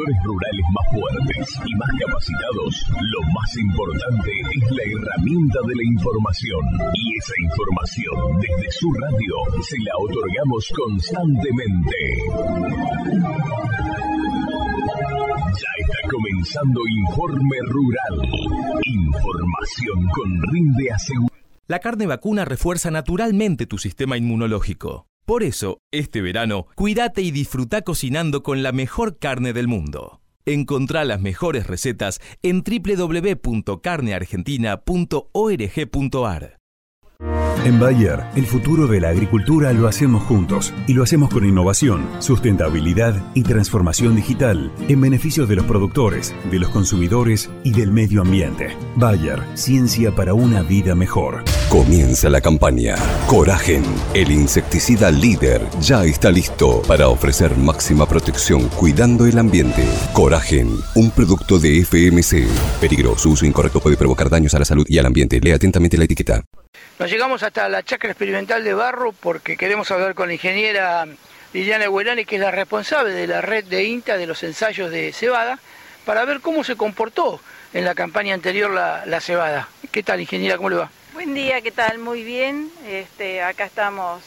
productores rurales más fuertes y más capacitados, lo más importante es la herramienta de la información. Y esa información desde su radio se la otorgamos constantemente. Ya está comenzando Informe Rural. Información con rinde asegurado. La carne vacuna refuerza naturalmente tu sistema inmunológico. Por eso, este verano, cuídate y disfruta cocinando con la mejor carne del mundo. Encontrá las mejores recetas en www.carneargentina.org.ar. En Bayer, el futuro de la agricultura lo hacemos juntos y lo hacemos con innovación, sustentabilidad y transformación digital en beneficio de los productores, de los consumidores y del medio ambiente. Bayer, ciencia para una vida mejor. Comienza la campaña. Coragen, el insecticida líder, ya está listo para ofrecer máxima protección cuidando el ambiente. Coragen, un producto de FMC. Peligro, su uso incorrecto puede provocar daños a la salud y al ambiente. Lea atentamente la etiqueta. Nos llegamos hasta la chacra experimental de Barro porque queremos hablar con la ingeniera Liliana Guerani, que es la responsable de la red de INTA de los ensayos de cebada, para ver cómo se comportó en la campaña anterior la, cebada. ¿Qué tal, ingeniera? ¿Cómo le va? Buen día, ¿qué tal? Muy bien. Este, acá estamos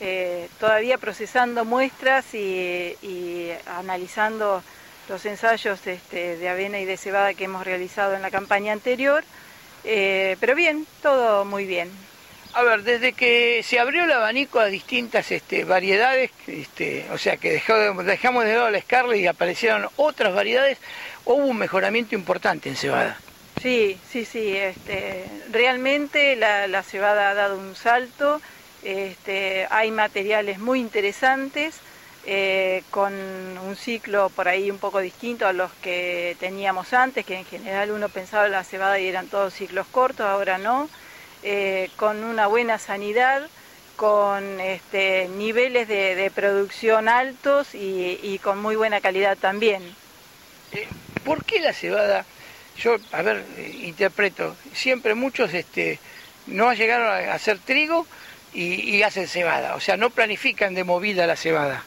eh, todavía procesando muestras y, analizando los ensayos este, de avena y de cebada que hemos realizado en la campaña anterior. Eh, pero bien, todo muy bien. A ver, desde que se abrió el abanico a distintas este, variedades, este, o sea que dejamos de lado la Scarlet y aparecieron otras variedades, hubo un mejoramiento importante en cebada. Sí, sí, sí, este, realmente la, cebada ha dado un salto, este, hay materiales muy interesantes, eh, con un ciclo por ahí un poco distinto a los que teníamos antes, que en general uno pensaba en la cebada y eran todos ciclos cortos, ahora no. Eh, con una buena sanidad, con este, niveles de, producción altos y, con muy buena calidad también. Eh, ¿Por qué la cebada? Yo, a ver, interpreto, siempre muchos este, no llegaron a hacer trigo y, hacen cebada, o sea, no planifican de movida la cebada.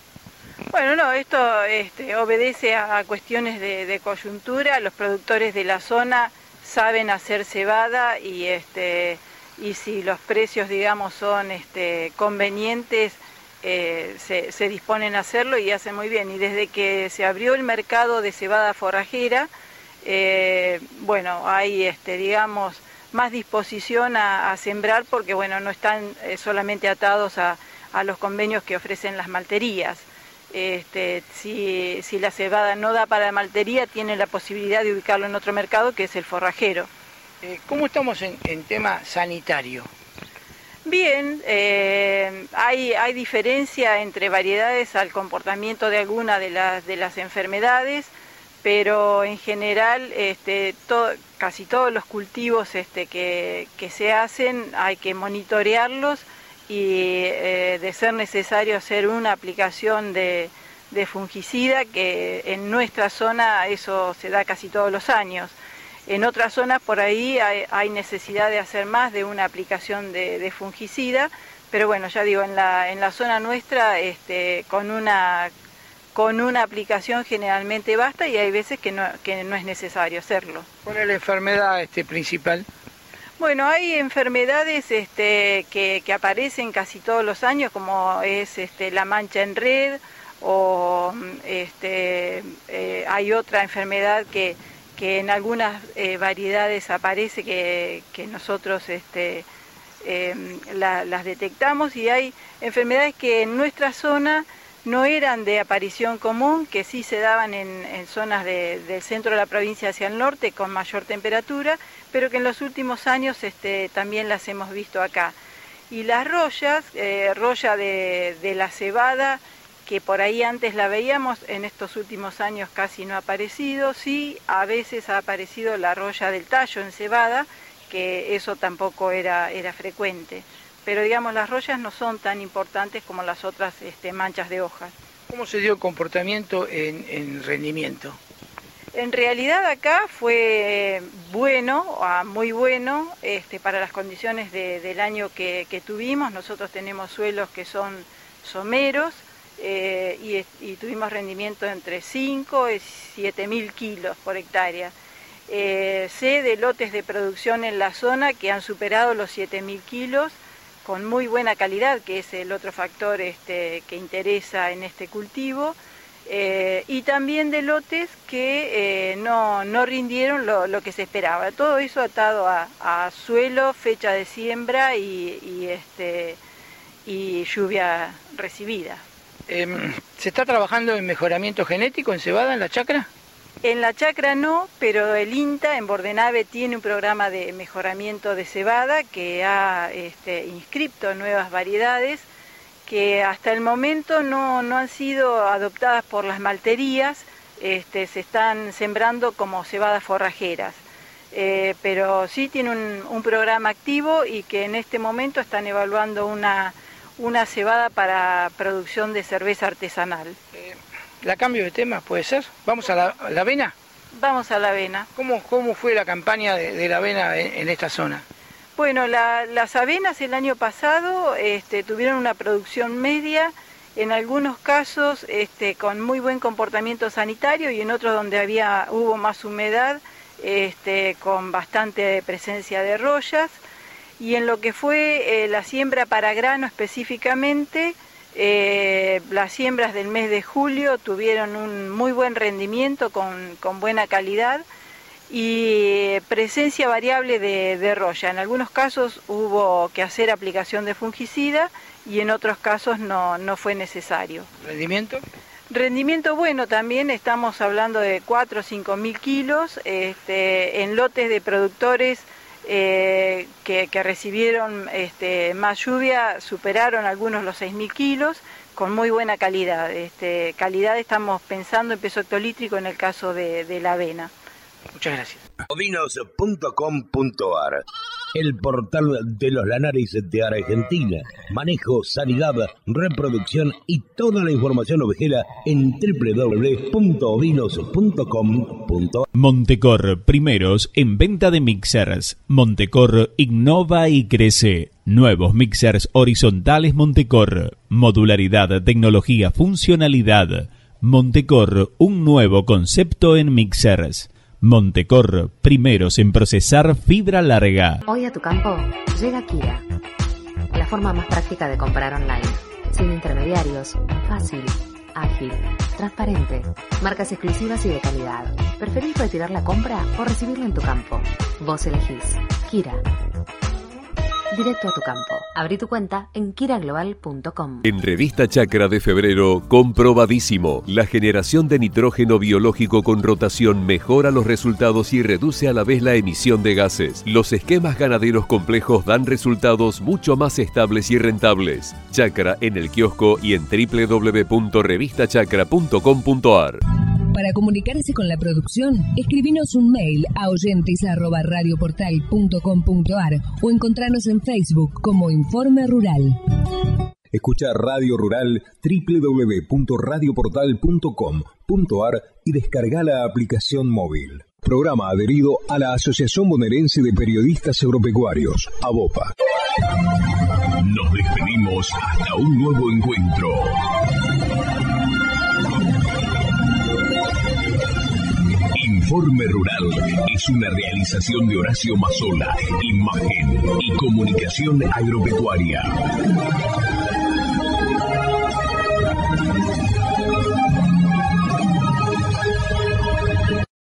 Bueno, no, esto este, obedece a, cuestiones de, coyuntura. Los productores de la zona saben hacer cebada y este, y si los precios, digamos, son este, convenientes, eh, se, disponen a hacerlo y hacen muy bien. Y desde que se abrió el mercado de cebada forrajera, eh, bueno, hay, este, digamos, más disposición a, sembrar porque, bueno, no están eh, solamente atados a, los convenios que ofrecen las malterías. Este, si, si la cebada no da para la maltería, tiene la posibilidad de ubicarlo en otro mercado que es el forrajero. Eh, ¿Cómo estamos en, tema sanitario? Bien, eh, hay, hay, diferencia entre variedades al comportamiento de alguna de las, de las enfermedades, pero en general este, casi todos los cultivos este, que, se hacen hay que monitorearlos y eh, de ser necesario hacer una aplicación de, fungicida, que en nuestra zona eso se da casi todos los años. En otras zonas por ahí hay, necesidad de hacer más de una aplicación de, fungicida, pero bueno, ya digo, en la, en la zona nuestra este, con, una, con una aplicación generalmente basta y hay veces que no, que no es necesario hacerlo. ¿Cuál es la enfermedad este, principal? Bueno, hay enfermedades este, que, aparecen casi todos los años, como es este, la mancha en red, o este, eh, hay otra enfermedad que, que en algunas eh, variedades aparece que, nosotros este, em, las detectamos y hay enfermedades que en nuestra zona no eran de aparición común, que sí se daban en, zonas del centro de la provincia hacia el norte con mayor temperatura, pero que en los últimos años este, también las hemos visto acá. Y las rollas, eh, roya de, de la cebada, que por ahí antes la veíamos, en estos últimos años casi no ha aparecido, sí, a veces ha aparecido la roya del tallo en cebada, que eso tampoco era, era frecuente. Pero digamos, las rollas no son tan importantes como las otras este, manchas de hojas. ¿Cómo se dio el comportamiento en, rendimiento? En realidad acá fue bueno, muy bueno, este, para las condiciones del año que, que tuvimos. Nosotros tenemos suelos que son someros, y, y, tuvimos rendimientos entre 5 y 7 mil kilos por hectárea. sé de lotes de producción en la zona que han superado los 7 mil kilos con muy buena calidad, que es el otro factor este, que interesa en este cultivo, eh, y también de lotes que eh, no, rindieron lo, que se esperaba. Todo eso atado a, suelo, fecha de siembra y, este, y lluvia recibida. Em, ¿Se está trabajando en mejoramiento genético en cebada, en la chacra? En la chacra no, pero el INTA en Bordenave tiene un programa de mejoramiento de cebada que ha este, inscripto nuevas variedades que hasta el momento no, han sido adoptadas por las malterías, este, se están sembrando como cebadas forrajeras. Eh, pero sí tiene un, programa activo y que en este momento están evaluando una, una cebada para producción de cerveza artesanal. ¿La cambio de tema puede ser? ¿Vamos a la, avena? Vamos a la avena. ¿Cómo, cómo fue la campaña de, la avena en, esta zona? Bueno, las avenas el año pasado este, tuvieron una producción media, en algunos casos este, con muy buen comportamiento sanitario y en otros donde había, hubo más humedad, este, con bastante presencia de rollas. Y en lo que fue eh, la siembra para grano específicamente, eh, las siembras del mes de julio tuvieron un muy buen rendimiento con, buena calidad y presencia variable de, roya. En algunos casos hubo que hacer aplicación de fungicida y en otros casos no, fue necesario. ¿Rendimiento? Rendimiento bueno también, estamos hablando de 4 o 5 mil kilos este, en lotes de productores eh, que, recibieron este, más lluvia superaron algunos los 6.000 kilos con muy buena calidad. Este, calidad estamos pensando en peso hectolítrico en el caso de, de la avena. Muchas gracias. El portal de los lanares de Argentina. Manejo, sanidad, reproducción y toda la información ovejera en www.ovinos.com.ar. Montecor, primeros en venta de mixers. Montecor innova y crece. Nuevos mixers horizontales Montecor. Modularidad, tecnología, funcionalidad. Montecor, un nuevo concepto en mixers. Montecor, primeros en procesar fibra larga. Hoy a tu campo llega Kira, la forma más práctica de comprar online, sin intermediarios, fácil, ágil, transparente, marcas exclusivas y de calidad. ¿Preferís retirar la compra o recibirla en tu campo? Vos elegís. Kira, directo a tu campo. Abrí tu cuenta en kiraglobal.com. En Revista Chacra de febrero, comprobadísimo. La generación de nitrógeno biológico con rotación mejora los resultados y reduce a la vez la emisión de gases. Los esquemas ganaderos complejos dan resultados mucho más estables y rentables. Chacra en el kiosco y en www.revistachacra.com.ar. Para comunicarse con la producción, escribinos un mail a oyentes@radioportal.com.ar o encontrarnos en Facebook como Informe Rural. Escucha Radio Rural www.radioportal.com.ar y descarga la aplicación móvil. Programa adherido a la Asociación Bonaerense de Periodistas Agropecuarios, ABOPA. Nos despedimos hasta un nuevo encuentro. Informe Rural es una realización de Horacio Mazola, imagen y comunicación agropecuaria.